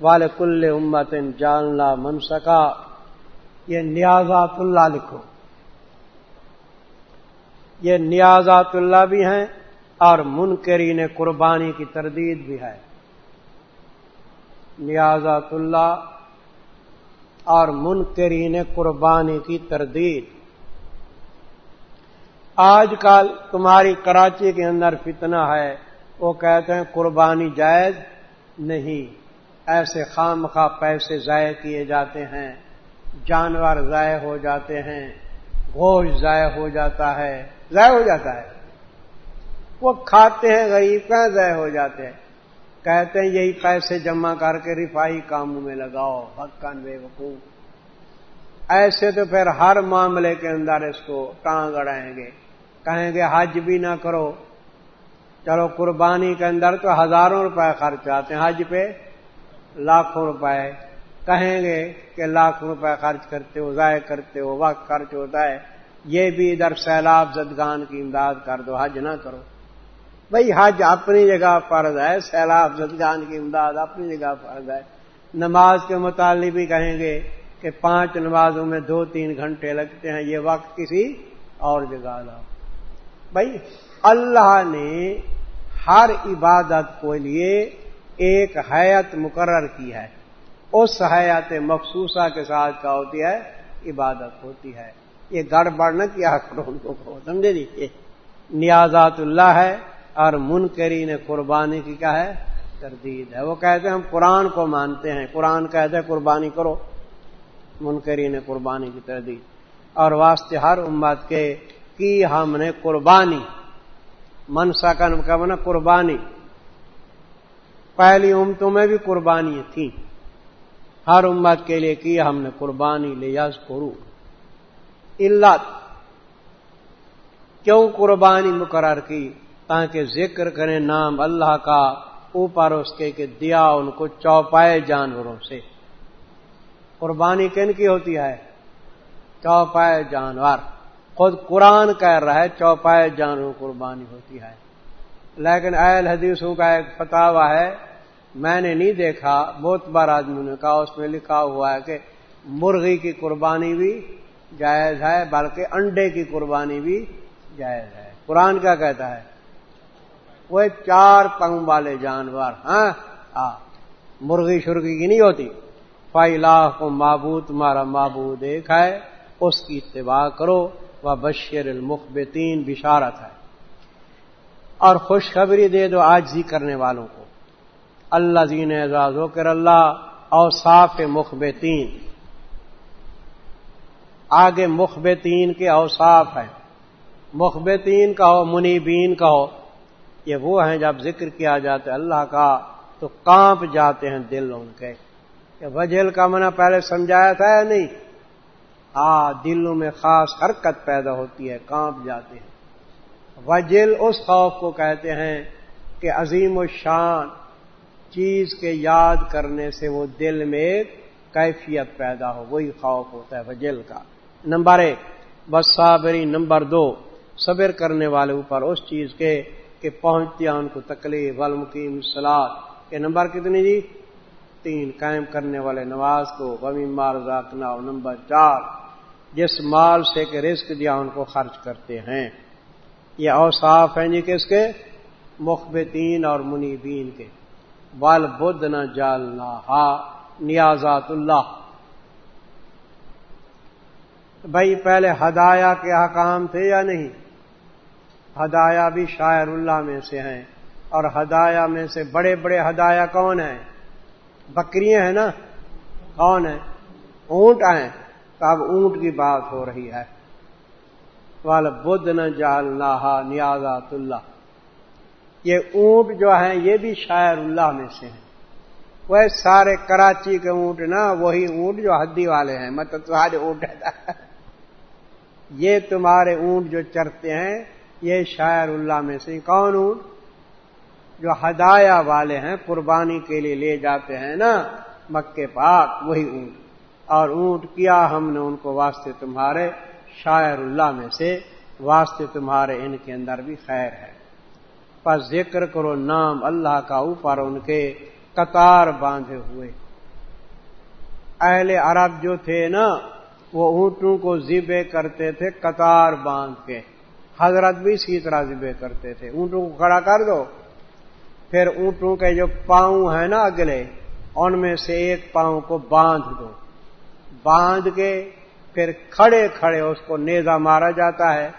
وال کل امت جاننا من سکا یہ نیازات اللہ لکھو۔ یہ نیازات اللہ بھی ہیں اور منکرین قربانی کی تردید بھی ہے۔ نیازات اللہ اور منکرین قربانی کی تردید۔ آج کل تمہاری کراچی کے اندر فتنہ ہے۔ وہ کہتے ہیں قربانی جائز نہیں۔ ایسے خام خواہ پیسے ضائع کیے جاتے ہیں، جانور ضائع ہو جاتے ہیں، گوشت ضائع ہو جاتا ہے، ضائع ہو جاتا ہے۔ وہ کھاتے ہیں غریب، کہاں ضائع ہو جاتے ہیں؟ کہتے ہیں یہی پیسے جمع کر کے رفائی کاموں میں لگاؤ بھکن بے وقوف۔ ایسے تو پھر ہر معاملے کے اندر اس کو ٹانگ اڑائیں گے۔ کہیں گے حج بھی نہ کرو۔ چلو قربانی کے اندر تو ہزاروں روپے خرچ آتے ہیں حج پہ۔ لاکھوں روپے کہیں گے کہ لاکھوں روپے خرچ کرتے ہو، ضائع کرتے ہو، وقت خرچ ہوتا ہے۔ یہ بھی ادھر سیلاب زدگان کی امداد کر دو، حج نہ کرو۔ بھائی حج اپنی جگہ فرض ہے، سیلاب زدگان کی امداد اپنی جگہ فرض ہے۔ نماز کے متعلق بھی کہیں گے کہ پانچ نمازوں میں دو تین گھنٹے لگتے ہیں، یہ وقت کسی اور جگہ لاؤ۔ بھائی اللہ نے ہر عبادت کے لیے ایک حیت مقرر کی ہے۔ اس حیات مخصوصہ کے ساتھ کیا ہوتی ہے؟ عبادت ہوتی ہے۔ یہ گڑبڑ نہ کیا کرو ان کو سمجھے جی نیازات اللہ ہے اور منکری نے قربانی کی کیا ہے؟ تردید ہے۔ وہ کہتے ہیں ہم قرآن کو مانتے ہیں۔ قرآن کہتے ہیں قربانی کرو۔ منکری نے قربانی کی تردید۔ اور واسطے ہر امت کے کی ہم نے قربانی منسا کا بنا قربانی۔ پہلی امتوں میں بھی قربانی تھی ہر امت کے لیے کی ہم نے قربانی لے کرو علت کیوں قربانی مقرر کی؟ تاکہ ذکر کریں نام اللہ کا، اوپر اس کے کہ دیا ان کو چوپائے جانوروں سے۔ قربانی کن کی ہوتی ہے؟ چوپائے جانور۔ خود قرآن کہہ رہا ہے، چوپائے جانور قربانی ہوتی ہے۔ لیکن اہل حدیثوں کا ایک فتوا ہے میں نے نہیں دیکھا، بہت بار آدمی نے کہا، اس میں لکھا ہوا ہے کہ مرغی کی قربانی بھی جائز ہے، بلکہ انڈے کی قربانی بھی جائز ہے۔ قرآن کیا کہتا ہے؟ وہ چار پنگ والے جانور ہاں؟ مرغی شرگی کی نہیں ہوتی۔ فائی کو معبود، تمہارا معبود ایک ہے، اس کی اتباع کرو۔ وہ بشیر المخبتین بشارت ہے۔ اور خوشخبری دے دو آجزی کرنے والوں کو۔ اللہ زین اعزاز ہو کر اللہ، اوصاف مخبتین۔ آگے مخبتین کے اوصاف ہیں۔ مخبتین کا ہو منیبین کا ہو یہ وہ ہیں جب ذکر کیا جاتا ہے اللہ کا، تو کانپ جاتے ہیں دل ان کے۔ وجل کا منع پہلے سمجھایا تھا یا نہیں؟ آ، دلوں میں خاص حرکت پیدا ہوتی ہے، کانپ جاتے ہیں۔ وجل اس خوف کو کہتے ہیں کہ عظیم و شان چیز کے یاد کرنے سے وہ دل میں کیفیت پیدا ہو، وہی خوف ہوتا ہے وجل کا۔ نمبر ایک، بس صابری نمبر دو، صبر کرنے والے اوپر اس چیز کے کہ پہنچتی ان کو تکلیف والمقیم سلاد یہ نمبر کتنی جی؟ تین، قائم کرنے والے نواز کو غمی مار ذاکنا نمبر چار، جس مال سے کہ رزق دیا، ان کو خرچ کرتے ہیں۔ یہ اوصاف ہیں جی کس کے؟ مخبتین اور منیبین کے۔ بال بدھ نہ جالنا ہا نیازات اللہ بھائی، پہلے ہدایا کے حکام تھے یا نہیں؟ ہدایا بھی شاعر اللہ میں سے ہیں، اور ہدایا میں سے بڑے بڑے ہدایا کون ہیں؟ بکریاں ہیں نا؟ کون ہیں؟ اونٹ ہیں۔ تو اب اونٹ کی بات ہو رہی ہے۔ وال بدھ نہ جالنا نیازات اللہ یہ اونٹ جو ہیں، یہ بھی شاعر اللہ میں سے ہیں۔ وہ سارے کراچی کے اونٹ نا، وہی اونٹ جو ہدی والے ہیں مطلب تمہارے اونٹ ہے یہ تمہارے اونٹ جو چرتے ہیں، یہ شاعر اللہ میں سے کون اونٹ؟ جو ہدایا والے ہیں، قربانی کے لیے لے جاتے ہیں نا مکے پاک، وہی اونٹ۔ اور اونٹ کیا ہم نے ان کو واسطے تمہارے شاعر اللہ میں سے؟ واسطے تمہارے ان کے اندر بھی خیر ہے۔ ذکر کرو، نام اللہ کا اوپر ان کے قطار باندھے ہوئے۔ اہل عرب جو تھے نا، وہ اونٹوں کو ذبے کرتے تھے، قطار باندھ کے۔ حضرت بھی اسی طرح ذبے کرتے تھے۔ اونٹوں کو کھڑا کر دو۔ پھر اونٹوں کے جو پاؤں ہیں نا اگلے، ان میں سے ایک پاؤں کو باندھ دو۔ باندھ کے پھر کھڑے کھڑے اس کو نیزا مارا جاتا ہے،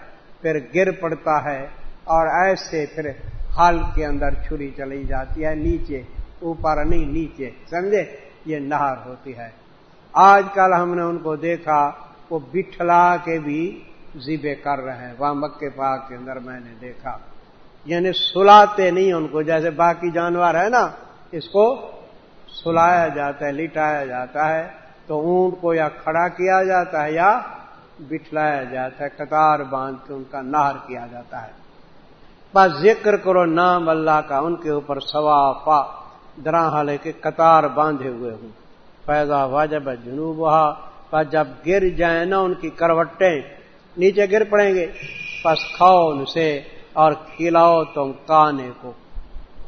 پھر گر پڑتا ہے اور ایسے پھر ہل کے اندر چھری چلی جاتی ہے، نیچے، اوپر نہیں، نیچے۔ سمجھے؟ یہ نہر ہوتی ہے۔ آج کل ہم نے ان کو دیکھا، وہ بٹھلا کے بھی زیبے کر رہے ہیں۔ وہاں مکے پاک کے اندر میں نے دیکھا۔ یعنی سلاتے نہیں ان کو، جیسے باقی جانور ہے نا، اس کو سلایا جاتا ہے، لٹایا جاتا ہے۔ تو اونٹ کو یا کھڑا کیا جاتا ہے یا بٹھلایا جاتا ہے، قطار باندھ کے ان کا نہر کیا جاتا ہے۔ بس ذکر کرو نام اللہ کا، ان کے اوپر سوا پا لے کے قطار باندھے ہوئے ہوں۔ پیدا ہوا جب جنوب ہوا جب گر جائیں نا ان کی کروٹیں، نیچے گر پڑیں گے۔ پس کھاؤ ان سے اور کھلاؤ تم کانے کو۔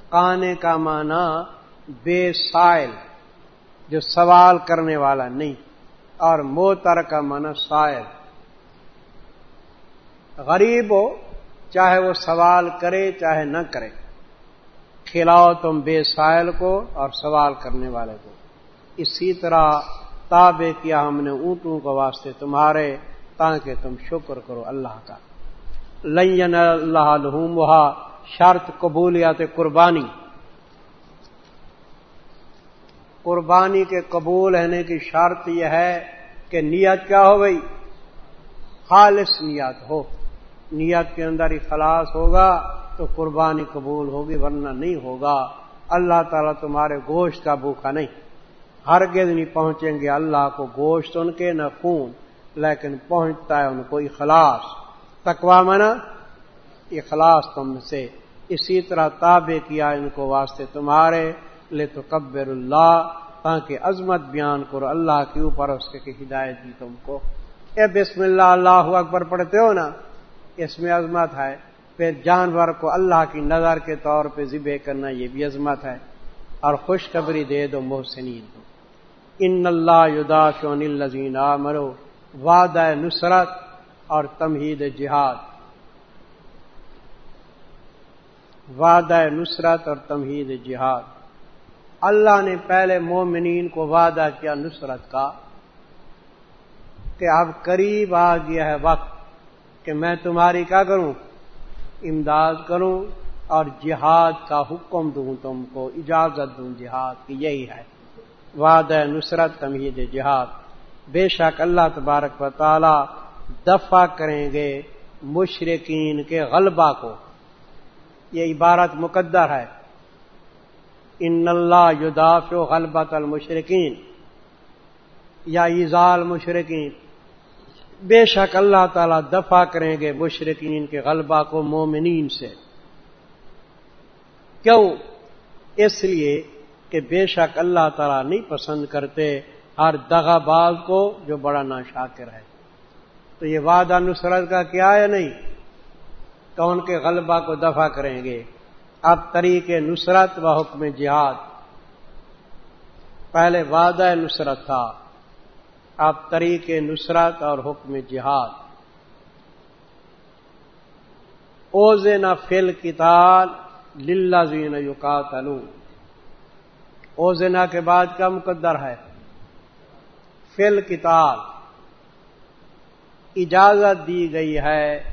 کانے کا معنی بے سائل، جو سوال کرنے والا نہیں۔ اور موتر کا معنی سائل۔ غریب ہو چاہے وہ سوال کرے چاہے نہ کرے۔ کھلاؤ تم بے سائل کو اور سوال کرنے والے کو۔ اسی طرح تابے کیا ہم نے اونٹوں کو واسطے تمہارے تاکہ تم شکر کرو اللہ کا۔ لین اللہ لہوم شرط قبولیات قربانی۔ قربانی کے قبول ہونے کی شرط یہ ہے کہ نیت کیا ہو گئی؟ خالص نیت ہو۔ نیت کے اندر اخلاص ہوگا تو قربانی قبول ہوگی، ورنہ نہیں ہوگا۔ اللہ تعالیٰ تمہارے گوشت کا بھوکا نہیں۔ ہر نہیں پہنچیں گے اللہ کو گوشت ان کے، نہ خون، لیکن پہنچتا ہے ان کو اخلاص۔ تکوا منا، اخلاص تم سے۔ اسی طرح تابع کیا ان کو واسطے تمہارے۔ لے تو کبر اللہ، تاکہ عظمت بیان کرو اللہ کے اوپر اس کے ہدایت دی تم کو۔ اے بسم اللہ اللہ اکبر پڑھتے ہو نا؟ اس میں عظمت ہے۔ پھر جانور کو اللہ کی نظر کے طور پہ ذبح کرنا یہ بھی عظمت ہے۔ اور خوشخبری دے دو محسنین کو۔ ان اللہ یداشون الزین مرو واد نصرت اور تمہید جہاد۔ وعدہ نصرت اور تمہید جہاد۔ اللہ نے پہلے مومنین کو وعدہ کیا نصرت کا کہ اب قریب آ گیا ہے وقت۔ کہ میں تمہاری کیا کروں؟ امداد کروں اور جہاد کا حکم دوں تم کو، اجازت دوں جہاد کی یہی ہے۔ وعد نصرت، تمہید جہاد۔ بے شک اللہ تبارک و تعالی دفع کریں گے مشرقین کے غلبہ کو۔ یہ عبارت مقدر ہے۔ ان اللہ یداف غلبت المشرقین، یا ایزال مشرقین۔ بے شک اللہ تعالی دفع کریں گے مشرقین کے غلبہ کو مومنین سے۔ کیوں؟ اس لیے کہ بے شک اللہ تعالیٰ نہیں پسند کرتے ہر دغا باز کو جو بڑا نا شاکر ہے۔ تو یہ وعدہ نصرت کا کیا ہے نہیں؟ تو ان کے غلبہ کو دفع کریں گے؟ اب طریق نصرت و حکم جہاد۔ پہلے وعدہ نصرت تھا۔ اب طریق نصرت اور حکم جہاد۔ اوز نہ فل کتال للہ زین یوکات اوزنا کے بعد کا مقدر ہے؟ فل کتاب اجازت دی گئی ہے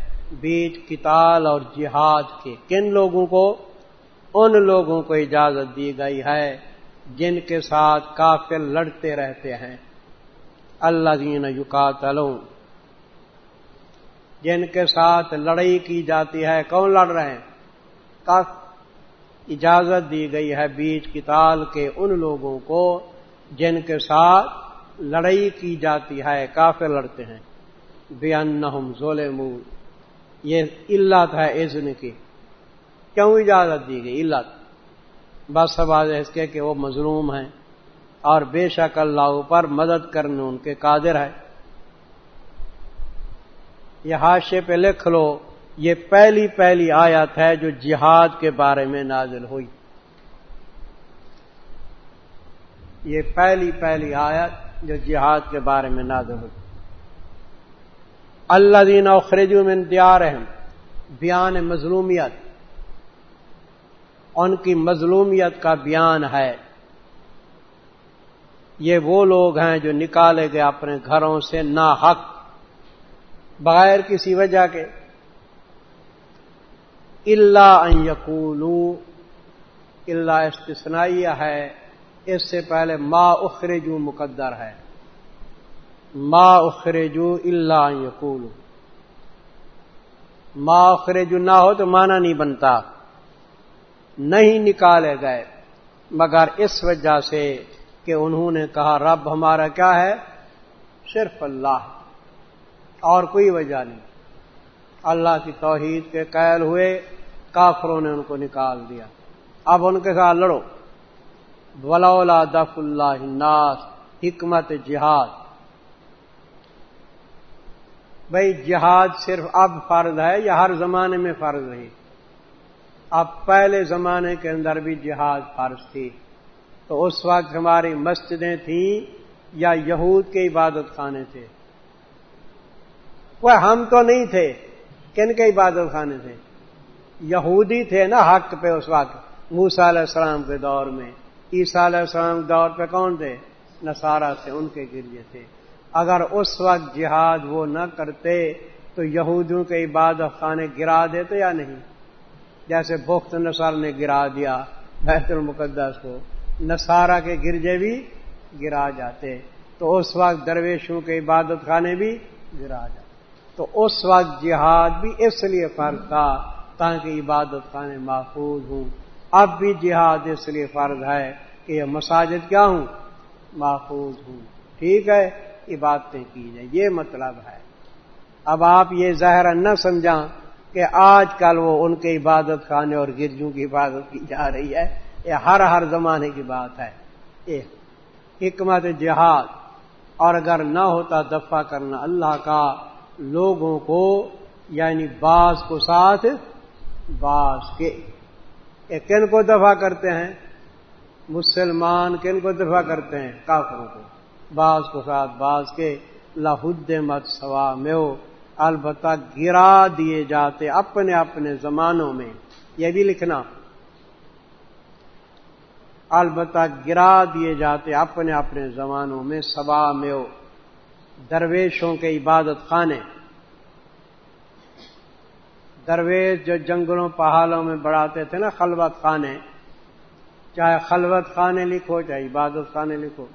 بیچ کتال اور جہاد کے۔ کن لوگوں کو؟ ان لوگوں کو اجازت دی گئی ہے جن کے ساتھ کافر لڑتے رہتے ہیں۔ اللہ دین جن کے ساتھ لڑائی کی جاتی ہے، کون لڑ رہے ہیں؟ اجازت دی گئی ہے بیچ کتال کے ان لوگوں کو جن کے ساتھ لڑائی کی جاتی ہے کافی لڑتے ہیں۔ بے ان ظلم یہ علت ہے عزن کی۔ کیوں اجازت دی گئی؟ علت۔ بس سب اس کے کہ وہ مظلوم ہیں۔ اور بے شک اللہ پر مدد کرنے ان کے قادر ہے۔ یہ حاشے پہ لکھ لو، یہ پہلی پہلی آیت ہے جو جہاد کے بارے میں نازل ہوئی۔ یہ پہلی پہلی آیت جو جہاد کے بارے میں نازل ہوتی اللہ دین اخرجو میں دیار بیان مظلومیت۔ ان کی مظلومیت کا بیان ہے۔ یہ وہ لوگ ہیں جو نکالے گئے اپنے گھروں سے نا حق بغیر کسی وجہ کے۔ اللہ یقولو اللہ استثنائیہ ہے، اس سے پہلے ما اخرجو مقدر ہے۔ ما اخرجو اللہ یقول ما اخرجو نہ ہو تو مانا نہیں بنتا۔ نہیں نکالے گئے، مگر اس وجہ سے کہ انہوں نے کہا، رب ہمارا کیا ہے؟ صرف اللہ، اور کوئی وجہ نہیں۔ اللہ کی توحید کے قید ہوئے، کافروں نے ان کو نکال دیا۔ اب ان کے ساتھ لڑو۔ ولولا دف اللہ ناس حکمت جہاد۔ بھائی جہاد صرف اب فرض ہے یا ہر زمانے میں فرض رہی؟ اب پہلے زمانے کے اندر بھی جہاد فرض تھی۔ تو اس وقت ہماری مسجدیں تھیں یا یہود کے عبادت خانے تھے۔ وہ ہم تو نہیں تھے، کن کے عبادت خانے تھے؟ یہودی تھے نا حق پہ اس وقت۔ موسا علیہ السلام کے دور میں۔ عیسیٰ علیہ السلام کے دور پہ کون تھے؟ نصارہ تھے، ان کے گرجے تھے۔ اگر اس وقت جہاد وہ نہ کرتے تو یہودیوں کے عبادت خانے گرا دیتے یا نہیں؟ جیسے بخت نصار نے گرا دیا بیت المقدس کو۔ نصارہ کے گرجے بھی گرا جاتے، تو اس وقت درویشوں کے عبادت خانے بھی گرا جاتے۔ تو اس وقت جہاد بھی اس لیے فرض تھا تاکہ عبادت خانے محفوظ ہوں۔ اب بھی جہاد اس لیے فرض ہے کہ یہ مساجد کیا ہوں؟ محفوظ ہوں۔ ٹھیک ہے، عبادتیں کی جائیں۔ یہ مطلب ہے۔ اب آپ یہ ظاہر نہ سمجھا کہ آج کل وہ ان کے عبادت خانے اور گرجوں کی عبادت کی جا رہی ہے۔ یہ ہر ہر زمانے کی بات ہے۔ یہ حکمت جہاد، اور اگر نہ ہوتا دفاع کرنا اللہ کا، لوگوں کو یعنی بعض کو ساتھ، بعض کے۔ کن کو دفاع کرتے ہیں؟ مسلمان کن کو دفاع کرتے ہیں؟ کافروں کو۔ بعض کو ساتھ، بعض کے۔ لاہد مت سوا میں البتہ گرا دیے جاتے اپنے اپنے زمانوں میں۔ یہ بھی لکھنا۔ البتہ گرا دیے جاتے اپنے اپنے زمانوں میں سوا میں درویشوں کے عبادت خانے۔ درویش جو جنگلوں، پہاڑوں میں بڑھاتے تھے نا، خلوت خانے۔ چاہے خلوت خانے لکھو، چاہے عبادت خانے لکھو۔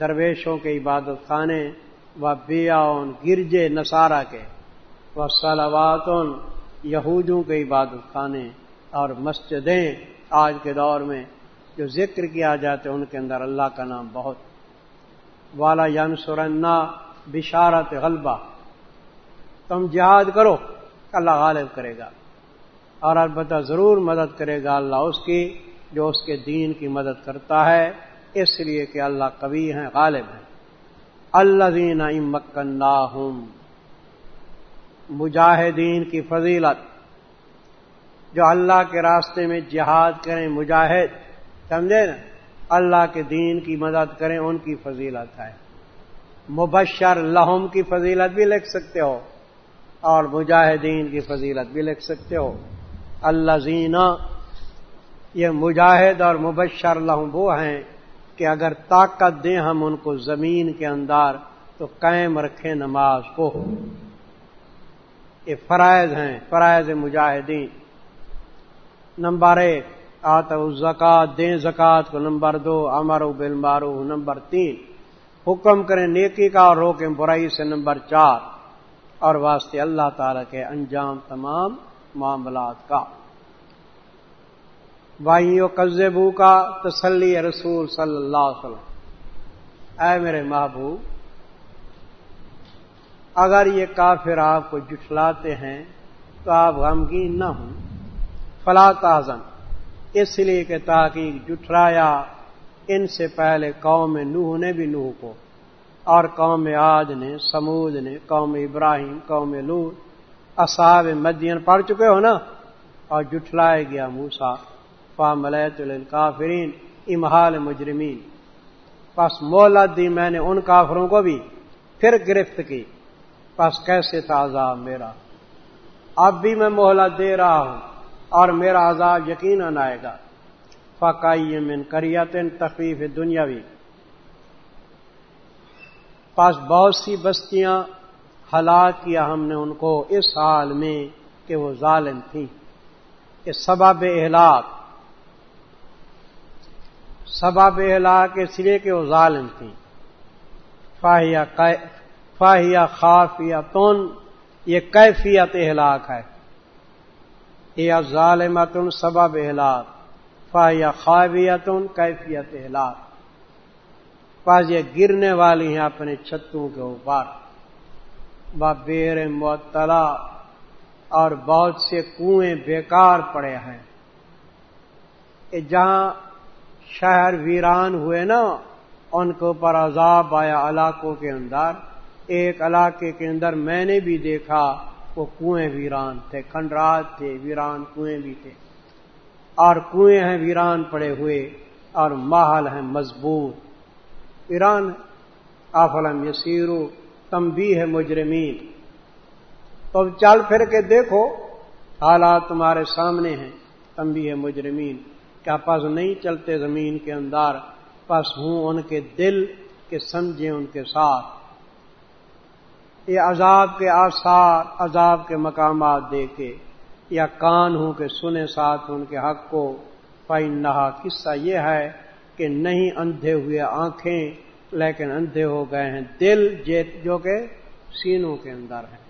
درویشوں کے عبادت خانے۔ و بیاون گرجے نصارہ کے۔ وہ سلواتن یہودوں کے عبادت خانے اور مسجدیں۔ آج کے دور میں جو ذکر کیا جاتے ان کے اندر اللہ کا نام بہت والا یم سورنا بشارت غلبہ۔ تم جہاد کرو اللہ غالب کرے گا اور البتہ ضرور مدد کرے گا اللہ اس کی جو اس کے دین کی مدد کرتا ہے۔ اس لیے کہ اللہ کبھی ہیں، غالب ہیں۔ اللہ دین مکن مجاہدین کی فضیلت۔ جو اللہ کے راستے میں جہاد کریں مجاہد، سمجھے نا؟ اللہ کے دین کی مدد کریں، ان کی فضیلت ہے۔ مبشر لہم کی فضیلت بھی لکھ سکتے ہو، اور مجاہدین کی فضیلت بھی لکھ سکتے ہو۔ اللہ زینا یہ مجاہد اور مبشر لہم وہ ہیں کہ اگر طاقت دیں ہم ان کو زمین کے اندر تو قائم رکھیں نماز کو۔ یہ فرائض ہیں، فرائض مجاہدین۔ نمبر ایک آتا زکات دیں زکات کو نمبر دو امر بل مارو نمبر تین، حکم کریں نیکی کا اور روکیں برائی سے، نمبر چار، اور واسطے اللہ تعالی کے انجام تمام معاملات کا۔ بھائیوں قزبو کا تسلی رسول صلی اللہ علیہ وسلم۔ اے میرے محبوب، اگر یہ کافر آپ کو جٹلاتے ہیں تو آپ غمگین نہ ہوں۔ فلا تازن اس لیے کہ تاکہ جٹھرایا ان سے پہلے قوم نوح نے بھی نوح کو۔ اور قوم آج نے، سمود نے، قوم ابراہیم، قوم لور اصاب مدین پڑھ چکے ہو نا؟ اور جٹھلائے گیا موسا فا ملیت الکافرین امہال مجرمین۔ پس مہلت دی میں نے ان کافروں کو بھی پھر گرفت کی۔ پس کیسے تھا عذاب میرا؟ اب بھی میں مہلت دے رہا ہوں۔ اور میرا عذاب یقیناً آئے گا۔ فقائی من کریت تخفیف دنیاوی۔ پاس بہت سی بستیاں ہلاک کیا ہم نے ان کو اس حال میں کہ وہ ظالم تھیں۔ اس سبب اہلاک۔ سبب اہلاک اس لیے کہ وہ ظالم تھیں۔ فاہیا فاہیا خافیہ تون یہ کیفیت اہلاک ہے۔ یہ ظالمتن سبب اہلاک فاہیا خاویتن کیفیت اہلاک پاس یہ گرنے والی ہیں اپنے چھتوں کے اوپر۔ بیر معطلا اور بہت سے کنویں بیکار پڑے ہیں۔ جہاں شہر ویران ہوئے نا، ان کے اوپر عذاب آیا علاقوں کے اندر۔ ایک علاقے کے اندر میں نے بھی دیکھا وہ کنویں ویران تھے، کھنڈرات تھے، ویران کنویں بھی تھے۔ اور کنویں ہیں ویران پڑے ہوئے اور محل ہیں مضبوط۔ ایران آفلم یسیرو، تم بھی ہے مجرمین۔ تو چل پھر کے دیکھو، حالات تمہارے سامنے ہیں، تم بھی ہے مجرمین۔ کیا پس نہیں چلتے زمین کے اندر؟ پس ہوں ان کے دل کے سمجھے ان کے ساتھ۔ یہ عذاب کے آثار، عذاب کے مقامات دیکھے یا کان ہوں کہ سنے ساتھ ان کے حق کو پائن نہا قصہ یہ ہے کہ نہیں اندھے ہوئے آنکھیں، لیکن اندھے ہو گئے ہیں دل جو کہ سینوں کے اندر ہیں۔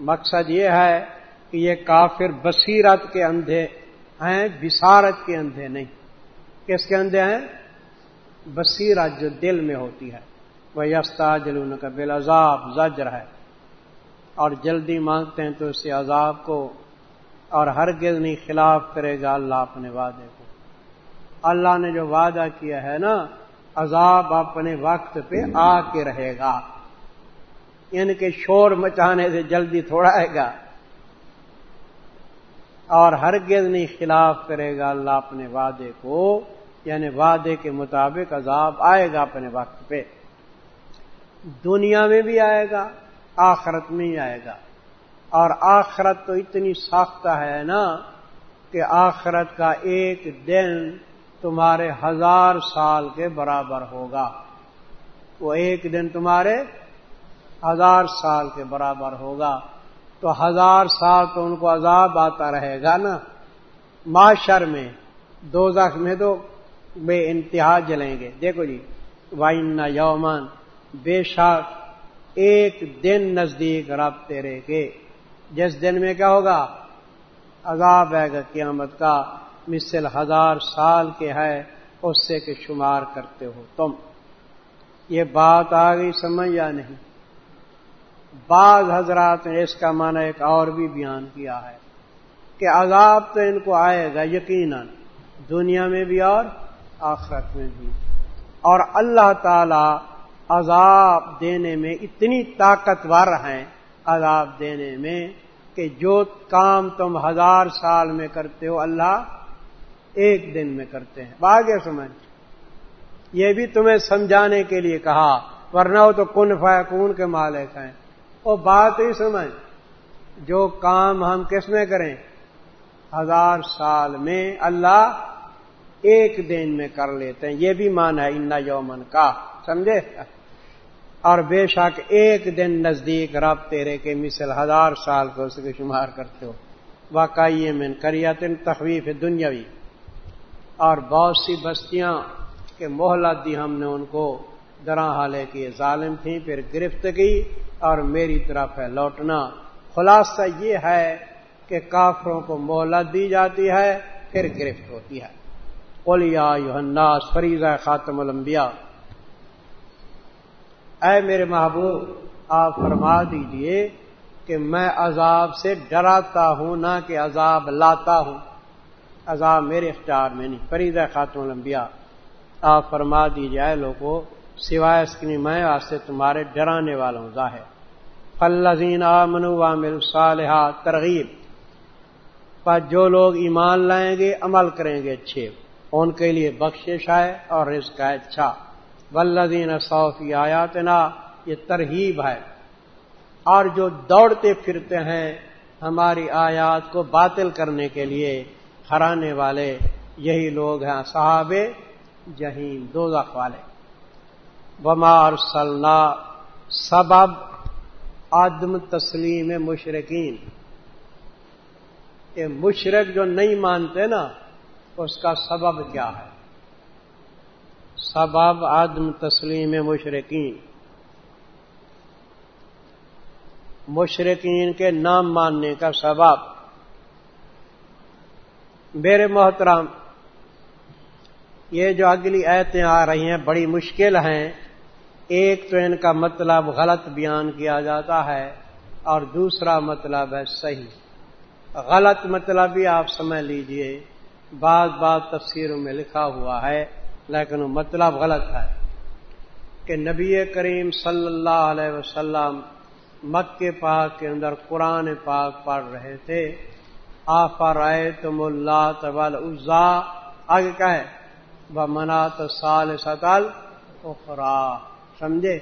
مقصد یہ ہے کہ یہ کافر بصیرت کے اندھے ہیں بسارت کے اندھے نہیں۔ کس کے اندھے ہیں؟ بصیرت جو دل میں ہوتی ہے۔ وہ یستا جلون کا بل عذاب زجر ہے۔ اور جلدی مانگتے ہیں تو اس سے عذاب کو، اور ہر نہیں خلاف کرے گا اللہ اپنے وعدے کو۔ اللہ نے جو وعدہ کیا ہے نا، عذاب اپنے وقت پہ آ کے رہے گا۔ یعنی ان کے شور مچانے سے جلدی تھوڑا آئے گا۔ اور ہرگز نہیں خلاف کرے گا اللہ اپنے وعدے کو یعنی وعدے کے مطابق عذاب آئے گا اپنے وقت پہ۔ دنیا میں بھی آئے گا، آخرت میں ہی آئے گا۔ اور آخرت تو اتنی ساختہ ہے نا کہ آخرت کا ایک دن تمہارے ہزار سال کے برابر ہوگا۔ وہ ایک دن تمہارے ہزار سال کے برابر ہوگا۔ تو ہزار سال تو ان کو عذاب آتا رہے گا نا۔ معاشر میں دو میں تو بے انتہا جلیں گے۔ دیکھو جی وائن یومن بے شک ایک دن نزدیک رب تیرے کے۔ جس دن میں کیا ہوگا؟ عذاب ہے گا قیامت کا۔ مثل ہزار سال کے ہے، اس سے کہ شمار کرتے ہو تم۔ یہ بات آ گئی، سمجھ یا نہیں؟ بعض حضرات نے اس کا معنی ایک اور بھی بیان کیا ہے کہ عذاب تو ان کو آئے گا یقیناً، دنیا میں بھی اور آخرت میں بھی۔ اور اللہ تعالی عذاب دینے میں اتنی طاقتور ہیں، عذاب دینے میں کہ جو کام تم ہزار سال میں کرتے ہو، اللہ ایک دن میں کرتے ہیں۔ باغے سمجھ؟ یہ بھی تمہیں سمجھانے کے لیے کہا، ورنہ ہو تو کن فیکون کے مالک ہیں۔ وہ بات ہی سمجھ، جو کام ہم کس میں کریں؟ ہزار سال میں اللہ ایک دن میں کر لیتے ہیں۔ یہ بھی مان ہے، ان یومن کا، سمجھے؟ اور بے شک ایک دن نزدیک رب تیرے کے مثل ہزار سال کو اس کے شمار کرتے ہو۔ واقعی من کریتن تخویف دنیاوی۔ اور بہت سی بستیاں کے محلت دی ہم نے ان کو۔ درا حالے کی ظالم تھیں پھر گرفت کی اور میری طرف ہے لوٹنا۔ خلاصہ یہ ہے کہ کافروں کو مہلت دی جاتی ہے، پھر گرفت ہوتی ہے۔ اولیا یوحناس فریضہ خاتم الانبیاء۔ اے میرے محبوب، آپ فرما دیجیے کہ میں عذاب سے ڈراتا ہوں، نہ کہ عذاب لاتا ہوں۔ عذاب میرے اختیار میں نہیں فرید خاتون لمبیا آپ فرما دیجیے لوگوں سوائے اس کی میں آج سے تمہارے ڈرانے والوں ظاہر۔ فلزین منو عامل صالحہ ترغیب۔ پر جو لوگ ایمان لائیں گے، عمل کریں گے اچھے۔ ان کے لیے بخشش ہے اور رزق ہے اچھا۔ ولدین صوفی آیات نا یہ ترہیب ہے۔ اور جو دوڑتے پھرتے ہیں ہماری آیات کو باطل کرنے کے لیے ہرانے والے، یہی لوگ ہیں صحاب جہین دو والے۔ بمار سلنا سبب آدم تسلیم مشرقین یہ مشرق جو نہیں مانتے نا، اس کا سبب کیا ہے؟ سبب آدم تسلیم مشرقین مشرقین کے نام ماننے کا سبب میرے محترم، یہ جو اگلی ایتیں آ رہی ہیں بڑی مشکل ہیں۔ ایک تو ان کا مطلب غلط بیان کیا جاتا ہے اور دوسرا مطلب ہے صحیح۔ غلط مطلب بھی آپ سمجھ لیجیے، بعض بعض تفسیروں میں لکھا ہوا ہے۔ لیکن وہ مطلب غلط ہے کہ نبی کریم صلی اللہ علیہ وسلم مکے پاک کے اندر قرآن پاک پڑھ رہے تھے۔ آفر تم اللہ تبال ازا آگے کہ منات سال ستل اخرا۔ سمجھے؟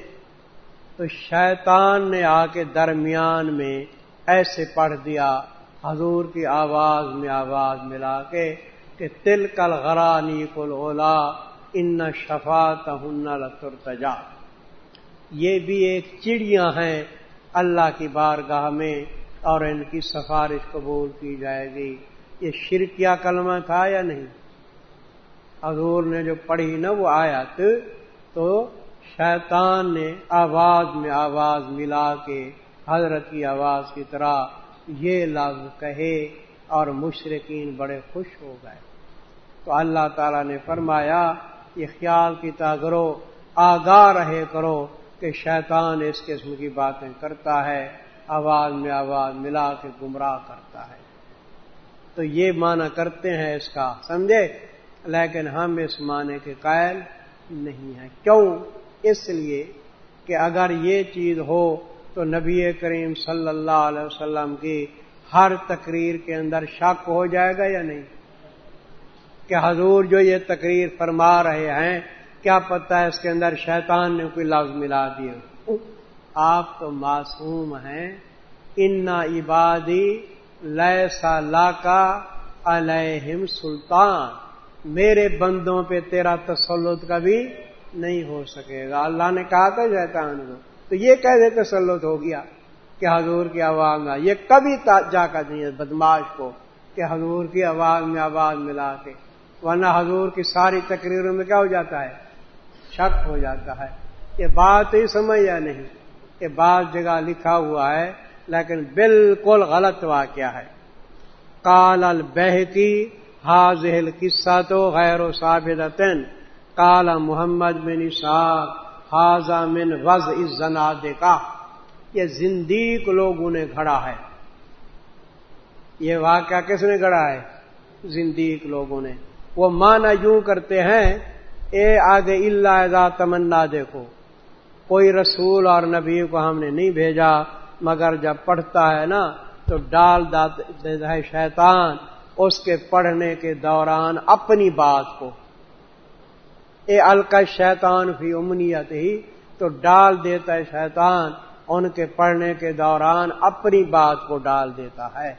تو شیطان نے آ کے درمیان میں ایسے پڑھ دیا، حضور کی آواز میں آواز ملا کے کہ تل کل غرانی کل اولا۔ ان شفات ہن لترتجا یہ بھی ایک چڑیاں ہیں اللہ کی بارگاہ میں اور ان کی سفارش قبول کی جائے گی۔ یہ شرکیہ کلمہ تھا یا نہیں؟ حضور نے جو پڑھی نا وہ آیت، تو شیطان نے آواز میں آواز ملا کے حضرت کی آواز کی طرح یہ لفظ کہے اور مشرقین بڑے خوش ہو گئے۔ تو اللہ تعالی نے فرمایا یہ خیال کی کرو، آگاہ رہے کرو کہ شیطان اس قسم کی باتیں کرتا ہے، آواز میں آواز ملا کے گمراہ کرتا ہے۔ تو یہ معنی کرتے ہیں اس کا، سمجھے؟ لیکن ہم اس معنی کے قائل نہیں ہیں۔ کیوں؟ اس لیے کہ اگر یہ چیز ہو تو نبی کریم صلی اللہ علیہ وسلم کی ہر تقریر کے اندر شک ہو جائے گا یا نہیں؟ کہ حضور جو یہ تقریر فرما رہے ہیں، کیا پتہ ہے اس کے اندر شیطان نے کوئی لفظ ملا دیے آپ تو معصوم ہیں۔ ان عبادی لہ لا کا علیہم سلطان۔ میرے بندوں پہ تیرا تسلط کبھی نہیں ہو سکے گا۔ اللہ نے کہا تھا شیطان کو۔ تو یہ کہہ دے تسلط ہو گیا کہ حضور کی آواز میں یہ کبھی جا کر نہیں بدماش کو کہ حضور کی آواز میں آواز ملا کے۔ ورنہ حضور کی ساری تقریروں میں کیا ہو جاتا ہے؟ شک ہو جاتا ہے یہ بات ہی سمجھ یا نہیں؟ یہ بعض جگہ لکھا ہوا ہے، لیکن بالکل غلط واقعہ ہے۔ کال البہتی حاضل قصہ تو غیر و ثابت کالا محمد بن صاحب حاضہ من وز اس زناد کا یہ زندیق لوگوں نے گھڑا ہے۔ یہ واقعہ کس نے گھڑا ہے؟ زندیق لوگوں نے۔ وہ مانا یوں کرتے ہیں، اے آگے اللہ تمنا، دیکھو، کوئی رسول اور نبی کو ہم نے نہیں بھیجا، مگر جب پڑھتا ہے نا، تو ڈال دیتا ہے شیطان، اس کے پڑھنے کے دوران اپنی بات کو۔ اے الکا شیطان فی امنیت ہی تو ڈال دیتا ہے شیطان، ان کے پڑھنے کے دوران اپنی بات کو ڈال دیتا ہے۔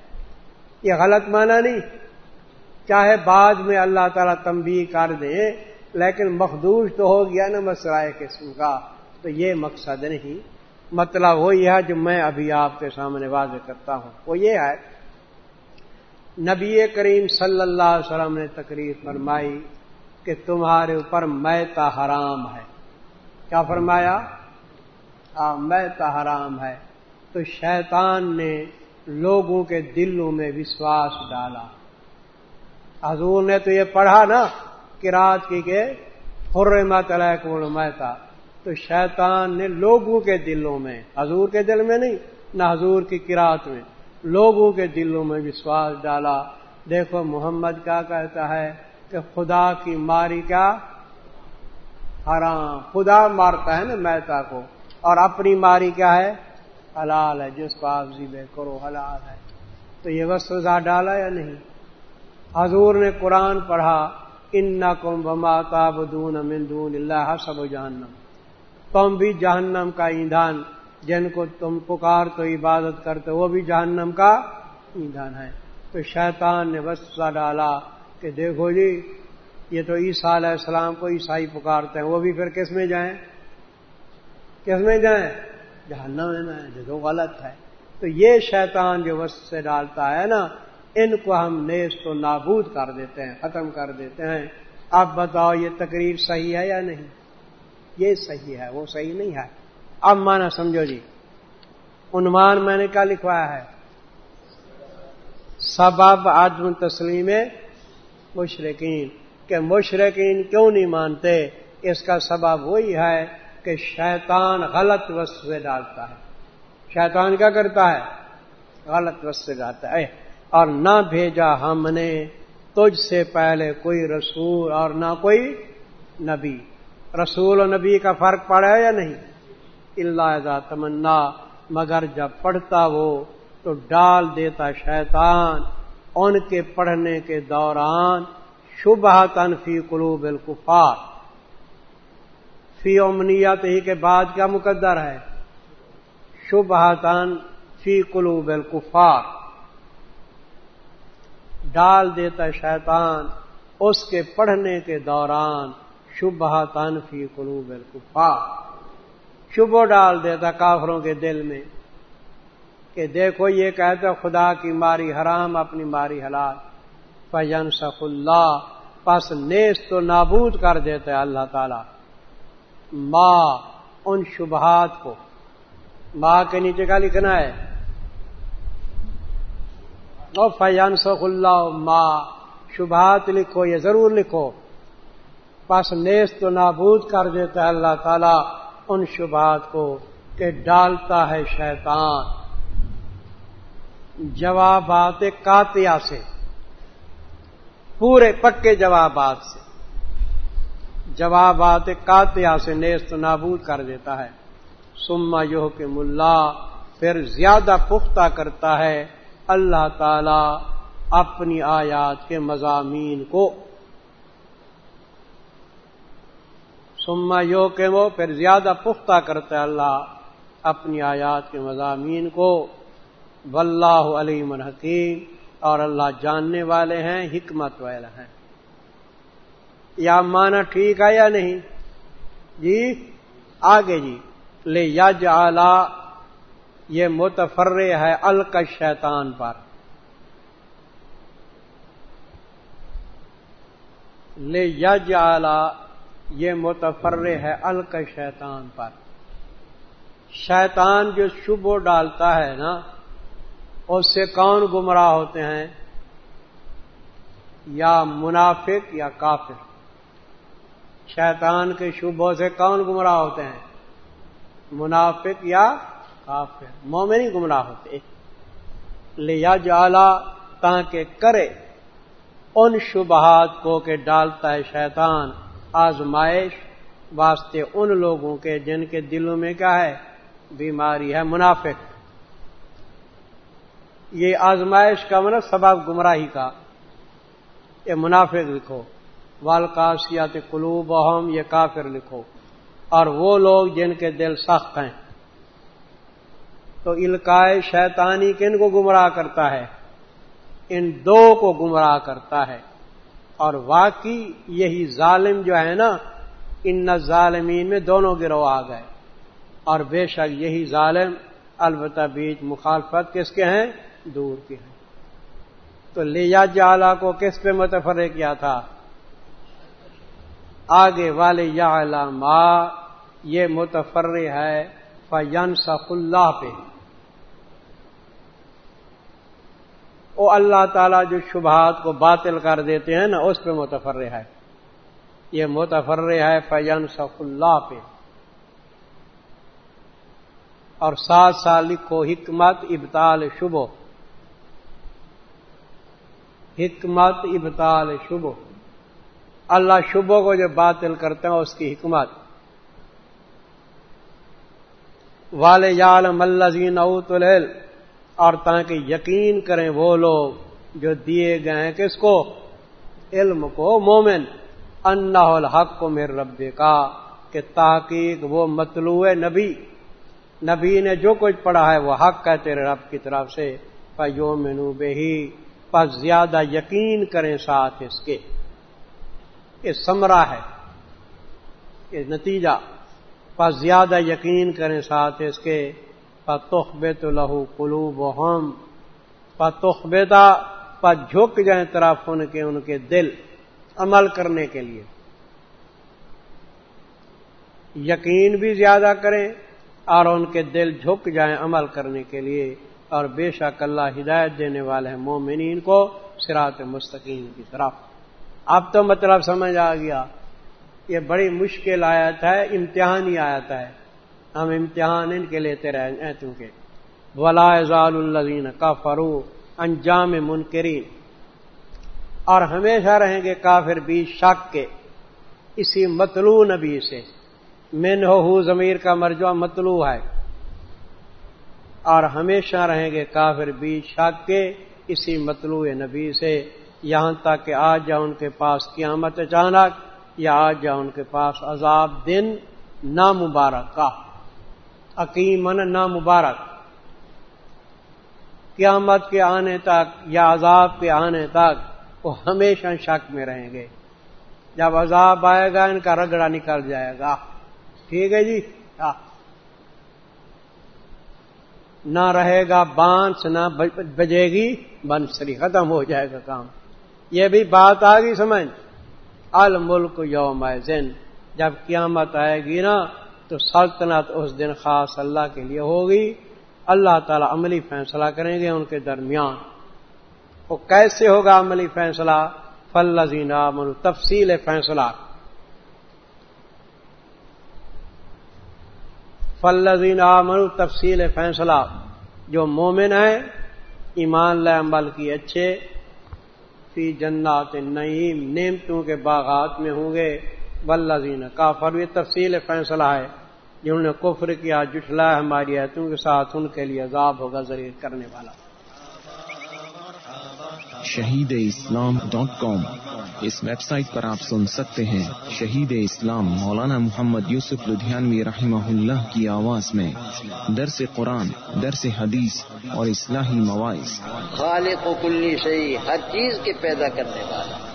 یہ غلط مانا نہیں۔ چاہے بعد میں اللہ تعالیٰ تمبی کر دے، لیکن مخدوش تو ہو گیا نا مسرائے قسم کا، تو یہ مقصد نہیں۔ مطلب وہی ہے جو میں ابھی آپ کے سامنے واضح کرتا ہوں۔ وہ یہ ہے، نبی کریم صلی اللہ علیہ وسلم نے تقریر فرمائی کہ تمہارے اوپر میتا حرام ہے۔ کیا فرمایا؟ ہاں، میتا حرام ہے۔ تو شیطان نے لوگوں کے دلوں میں وشواس ڈالا۔ حضور نے تو یہ پڑھا نا کراط کی کہ حرمت علیکم میتا تو شیطان نے لوگوں کے دلوں میں، حضور کے دل میں نہیں، نہ حضور کی کراط میں لوگوں کے دلوں میں وشواس ڈالا۔ دیکھو محمد کیا کہتا ہے کہ خدا کی ماری کیا؟ حرام۔ خدا مارتا ہے نا میتا کو۔ اور اپنی ماری کیا ہے؟ حلال ہے، جس کو آپ زیبے کرو، حلال ہے۔ تو یہ وسطا ڈالا یا نہیں؟ حضور نے قرآن پڑھا ان کم بما تابدون مندون اللہ سب جہنم۔ تم بھی جہنم کا ایندھان جن کو تم پکار تو عبادت کرتے وہ بھی جہنم کا ایندھان ہے۔ تو شیطان نے وسا ڈالا کہ دیکھو جی یہ تو عیسیٰ علیہ السلام کو عیسائی پکارتے ہیں، وہ بھی پھر کس میں جائیں؟ کس میں جائیں؟ جہنم میں جو غلط ہے۔ تو یہ شیطان جو وس سے ڈالتا ہے نا ان کو ہم نیز تو نابود کر دیتے ہیں، ختم کر دیتے ہیں۔ اب بتاؤ یہ تقریر صحیح ہے یا نہیں؟ یہ صحیح ہے، وہ صحیح نہیں ہے۔ اب مانا سمجھو جی عنوان میں نے کیا لکھوایا ہے؟ سبب عدم تسلیم مشرقین کہ مشرقین کیوں نہیں مانتے؟ اس کا سبب وہی ہے کہ شیطان غلط وسط سے ڈالتا ہے۔ شیطان کیا کرتا ہے؟ غلط وسط سے ڈالتا ہے۔ اور نہ بھیجا ہم نے تجھ سے پہلے کوئی رسول اور نہ کوئی نبی۔ رسول و نبی کا فرق پڑا یا نہیں؟ اللہ تمنا۔ مگر جب پڑھتا وہ تو ڈال دیتا شیطان ان کے پڑھنے کے دوران شبہ تنفی قلوب الکفار۔ فی امنیت ہی کے بعد کیا مقدر ہے؟ شبہ تن فی قلوب الکفار۔ ڈال دیتا شیطان، اس کے پڑھنے کے دوران شبہ فی قلوب الکفار۔ شبہ ڈال دیتا کافروں کے دل میں کہ دیکھو یہ کہتے خدا کی ماری حرام، اپنی ماری حلال۔ فین سخ اللہ، پس نیس تو نابود کر دیتے اللہ تعالی۔ ماں ان شبہات کو، ماں کے نیچے کا لکھنا ہے؟ فین سخ اللہ ماں شبہات لکھو یہ ضرور لکھو۔ پس نیس تو نابود کر دیتا ہے اللہ تعالی ان شبہات کو کہ ڈالتا ہے شیطان۔ جوابات کاتیا سے، پورے پکے جوابات سے۔ جوابات کاتیا سے نیست نابود کر دیتا ہے۔ سما یو کے ملا پھر زیادہ پختہ کرتا ہے۔ اللہ تعالی اپنی آیات کے مضامین کو سما یو کے وہ پھر زیادہ پختہ کرتا ہے اللہ اپنی آیات کے مضامین کو، واللہ علیم الحکیم اور اللہ جاننے والے ہیں، حکمت والے ہیں۔ یا مانا ٹھیک ہے یا نہیں؟ جی آگے جی۔ لے یج آلہ یہ متفر ہے الک شیطان پر۔ لے یج آلہ یہ متفر ہے الک شیطان پر۔ شیطان جو شبو ڈالتا ہے نا، اس سے کون گمراہ ہوتے ہیں؟ یا منافق یا کافر۔ شیطان کے شبوں سے کون گمراہ ہوتے ہیں؟ منافق یا کافر مومنی گمراہ ہوتے لیا جالا تاکہ کرے۔ ان شبہات کو کہ ڈالتا ہے شیطان۔ آزمائش واسطے ان لوگوں کے جن کے دلوں میں کیا ہے؟ بیماری ہے، منافق۔ یہ آزمائش کا من سبب گمراہی کا۔ یہ منافق لکھو۔ والکاسیات قلوب اہم یہ کافر لکھو۔ اور وہ لوگ جن کے دل سخت ہیں۔ تو الکائے شیطانی کن کو گمراہ کرتا ہے؟ ان دو کو گمراہ کرتا ہے۔ اور واقعی یہی ظالم جو ہے نا، ان ظالمین میں دونوں گروہ آ گئے۔ اور بے شک یہی ظالم البتہ بیچ مخالفت کس کے ہیں؟ دور کی ہے تو لیا جالا کو کس پہ متفر کیا تھا؟ آگے والے یا ماں یہ متفر ہے فین سف اللہ پہ۔ او اللہ تعالیٰ جو شبہات کو باطل کر دیتے ہیں نا، اس پہ متفر ہے۔ یہ متفر ہے فین سف اللہ پہ۔ اور سات سال لکھو حکمت ابتال شبو حکمت ابتال شبو اللہ شبو کو جو باطل کرتے ہیں، اس کی حکمت۔ والے یالم اللہ اوت اور تاکہ یقین کریں وہ لوگ جو دیے گئے ہیں کس کو؟ علم کو۔ مومن اللہ الحق کو میرے رب کا کہ تحقیق وہ مطلوع نبی۔ نبی نے جو کچھ پڑھا ہے وہ حق ہے تیرے رب کی طرف سے۔ پیو مینو بے ہی پر زیادہ یقین کریں ساتھ اس کے۔ یہ سمرا ہے۔ یہ نتیجہ۔ پر زیادہ یقین کریں ساتھ اس کے۔ پر تخبے تو لہو کلو بہم پر تخبیتا پر جھک جائیں طرف ان کے ان کے دل عمل کرنے کے لیے۔ یقین بھی زیادہ کریں اور ان کے دل جھک جائیں عمل کرنے کے لیے۔ اور بے شک اللہ ہدایت دینے والے ہیں مومنین کو سرات مستقیم کی طرف۔ اب تو مطلب سمجھ آ گیا۔ یہ بڑی مشکل آیت ہے امتحان ہی آیت ہے۔ ہم امتحان ان کے لیتے رہے چونکہ۔ ولا ضال الزین کا فرو انجام منکرین اور ہمیشہ رہیں گے کافر بھی شک کے۔ اسی مطلوع نبی سے۔ من ہو ضمیر کا مرجو مطلوع ہے۔ اور ہمیشہ رہیں گے کافر بھی شک کے۔ اسی مطلوع نبی سے۔ یہاں تک کہ آج جا ان کے پاس قیامت اچانک یا آج جا ان کے پاس عذاب دن نامبارک کا عقیمن نامبارک۔ قیامت کے آنے تک یا عذاب کے آنے تک وہ ہمیشہ شک میں رہیں گے۔ جب عذاب آئے گا، ان کا رگڑا نکل جائے گا۔ ٹھیک ہے جی؟ ہاں۔ نہ رہے گا بانس، نہ بجے گی بنسری ختم ہو جائے گا کام۔ یہ بھی بات آ گئی سمجھ۔ الملک یوم زن جب قیامت آئے گی نا تو سلطنت اس دن خاص اللہ کے لیے ہوگی۔ اللہ تعالی عملی فیصلہ کریں گے ان کے درمیان۔ وہ کیسے ہوگا عملی فیصلہ؟ فلزین تفصیل فیصلہ۔ فلزین عمل تفصیل فیصلہ۔ جو مومن ہے ایمان لہ عمل کی اچھے، فی جنات نعیم نیمتوں کے باغات میں ہوں گے۔ بلزین کافر یہ تفصیل فیصلہ ہے جنہوں نے کفر کیا جٹلا ہماری ایتوں کے ساتھ ان کے لیے عذاب ہوگا ذریعہ کرنے والا۔ شہید اسلام ڈاٹ کام اس ویب سائٹ پر آپ سن سکتے ہیں شہید اسلام مولانا محمد یوسف لدھیانوی رحمہ اللہ کی آواز میں درس قرآن درس حدیث اور اصلاحی مواعث۔ خالق و کلی صحیح ہر چیز کے پیدا کرنے والا۔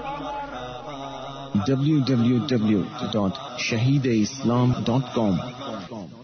www.shahideislam.com